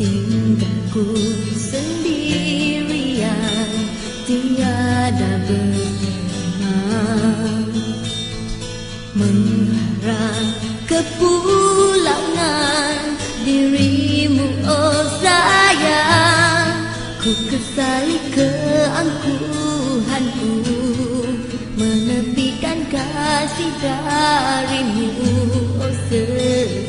Cintaku sendirian Tiada berteman Mengharap kepulangan Dirimu oh sayang. Ku kesali keangkuhanku Menepikan kasih darimu oh sesayang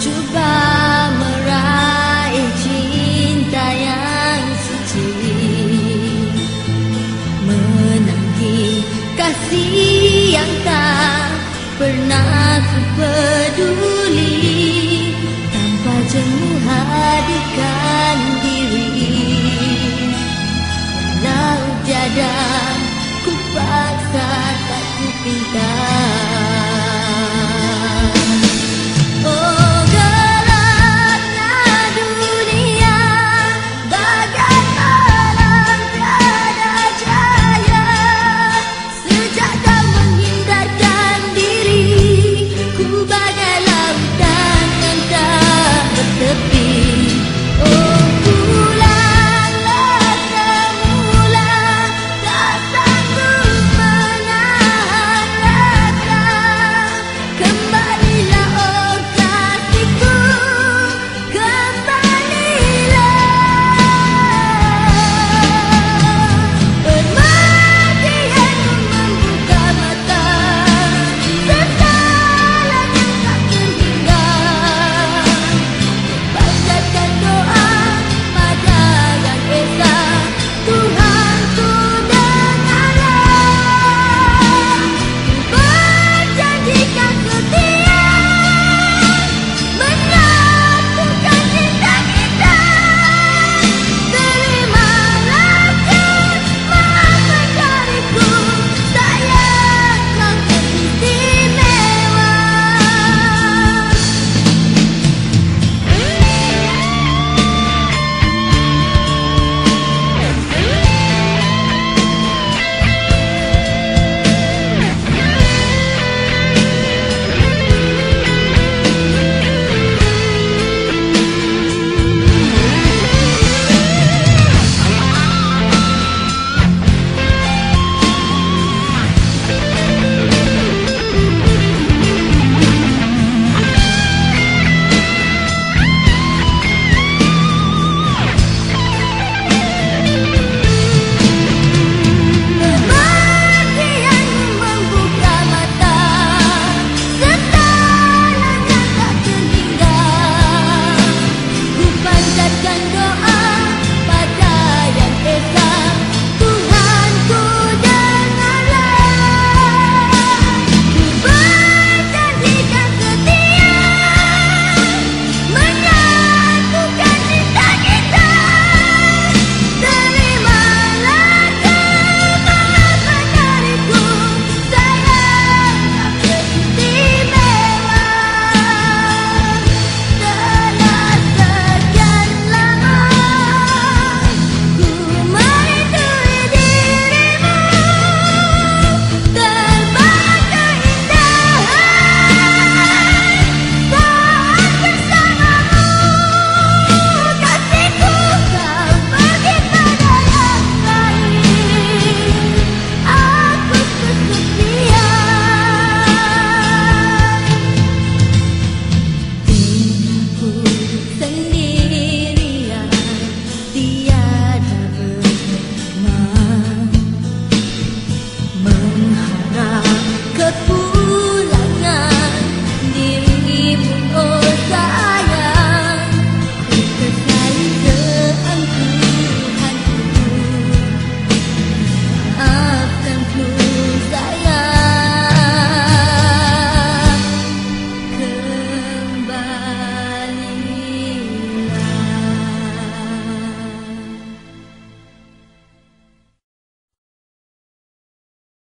cuba meraih cinta yang suci. Menanti kasih yang tak pernah ku peduli Tanpa jemu hadirkan diri. Walau tiada ku paksa tak ku pinta